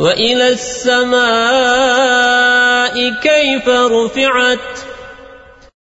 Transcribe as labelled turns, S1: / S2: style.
S1: وإلى السماء كيف رفعت